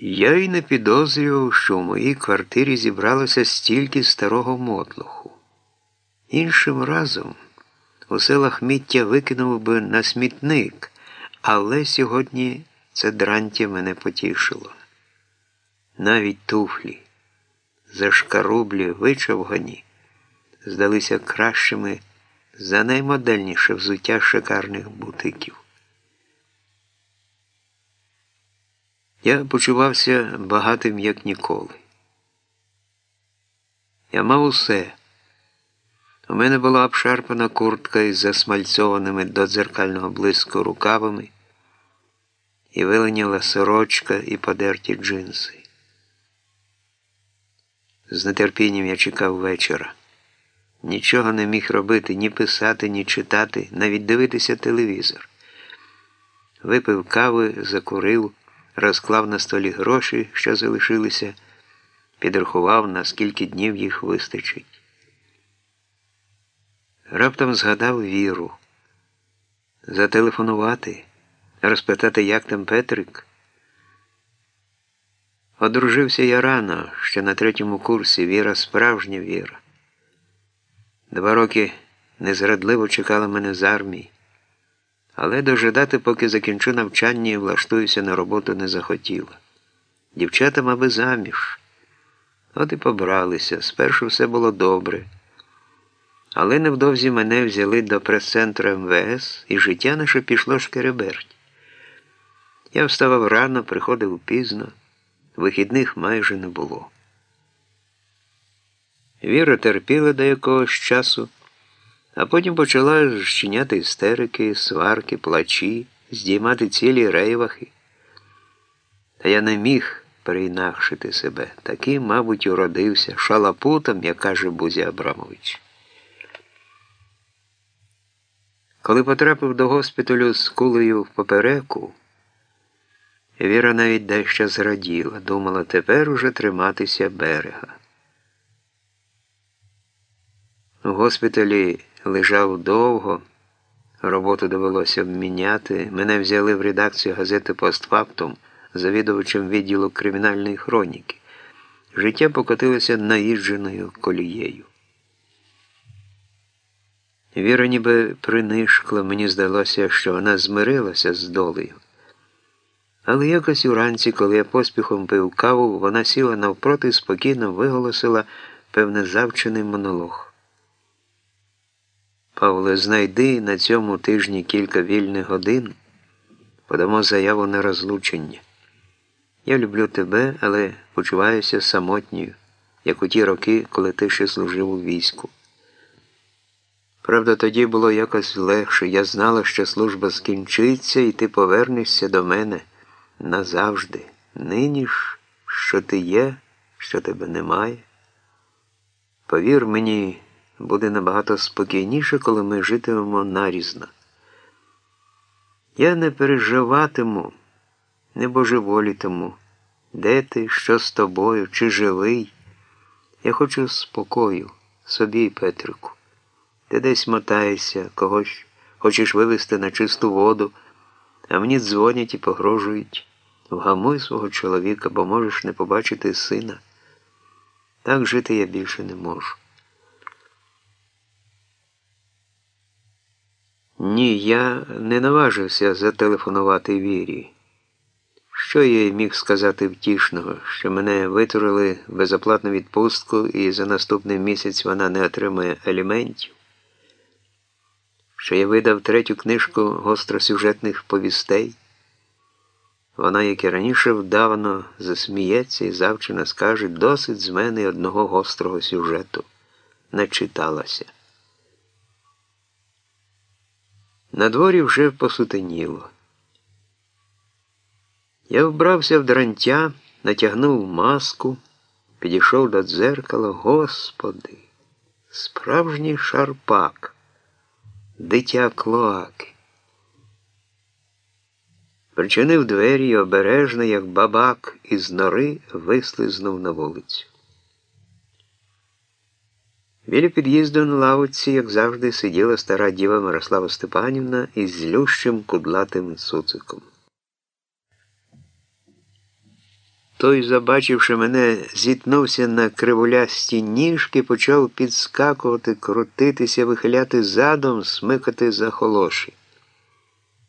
Я й не підозрював, що в моїй квартирі зібралося стільки старого мотлуху. Іншим разом усе лахміття викинув би на смітник, але сьогодні це дрантя мене потішило. Навіть туфлі, зашкарублі, вичавгані, здалися кращими за наймодельніше взуття шикарних бутиків. Я почувався багатим, як ніколи. Я мав усе. У мене була обшарпана куртка із засмальцьованими до дзеркального блиску рукавами, і виленяла сорочка і подерті джинси. З нетерпінням я чекав вечора. Нічого не міг робити, ні писати, ні читати, навіть дивитися телевізор. Випив кави, закурив розклав на столі гроші, що залишилися, підрахував, на скільки днів їх вистачить. Раптом згадав віру. Зателефонувати, розпитати, як там Петрик. Одружився я рано, ще на третьому курсі віра справжня віра. Два роки незрадливо чекала мене з армії. Але дожидати, поки закінчу навчання і влаштуюся на роботу, не захотіла. Дівчатам аби заміж. От і побралися. Спершу все було добре. Але невдовзі мене взяли до прес-центру МВС, і життя наше пішло шкереберть. Я вставав рано, приходив пізно, вихідних майже не було. Віра терпіла до якогось часу. А потім почала щиняти істерики, сварки, плачі, здіймати цілі рейвахи. Та я не міг переінакшити себе. Таким, мабуть, уродився шалапутом, як каже Бузі Абрамович. Коли потрапив до госпіталю з кулею в попереку, Віра навіть дещо зраділа, думала тепер уже триматися берега. У госпіталі лежав довго, роботу довелося обміняти. Мене взяли в редакцію газети постфактум завідувачем відділу кримінальної хроніки. Життя покотилося наїждженою колією. Віра ніби принишкла, мені здалося, що вона змирилася з долею. Але якось уранці, коли я поспіхом пив каву, вона сіла навпроти і спокійно виголосила певне завчений монолог. Павле, знайди на цьому тижні кілька вільних годин, подамо заяву на розлучення. Я люблю тебе, але почуваюся самотньою, як у ті роки, коли ти ще служив у війську. Правда, тоді було якось легше. Я знала, що служба скінчиться, і ти повернешся до мене назавжди. Нині ж, що ти є, що тебе немає. Повір мені буде набагато спокійніше, коли ми житимемо нарізно. Я не переживатиму, не божеволітиму, де ти, що з тобою, чи живий. Я хочу спокою, собі, Петрику. Ти десь мотаєшся, когось хочеш вивезти на чисту воду, а мені дзвонять і погрожують. Вгамуй свого чоловіка, бо можеш не побачити сина. Так жити я більше не можу. Ні, я не наважився зателефонувати Вірі. Що я їй міг сказати втішного, що мене витурили безоплатну відпустку і за наступний місяць вона не отримує аліментів, що я видав третю книжку гостросюжетних повістей. Вона, як і раніше, вдавано засміється і завчено скаже досить з мене одного гострого сюжету. Начиталася. На дворі вже посутеніло. Я вбрався в дрантя, натягнув маску, підійшов до дзеркала, Господи, справжній шарпак, дитя клоаки. Причинив двері і обережно, як бабак із нори, вислизнув на вулицю. Біля під'їзду на лавці, як завжди, сиділа стара діва Мирослава Степанівна із злющим кудлатим суциком. Той, забачивши мене, зітнувся на кривулясті ніжки, почав підскакувати, крутитися, вихиляти задом, смикати за холоші.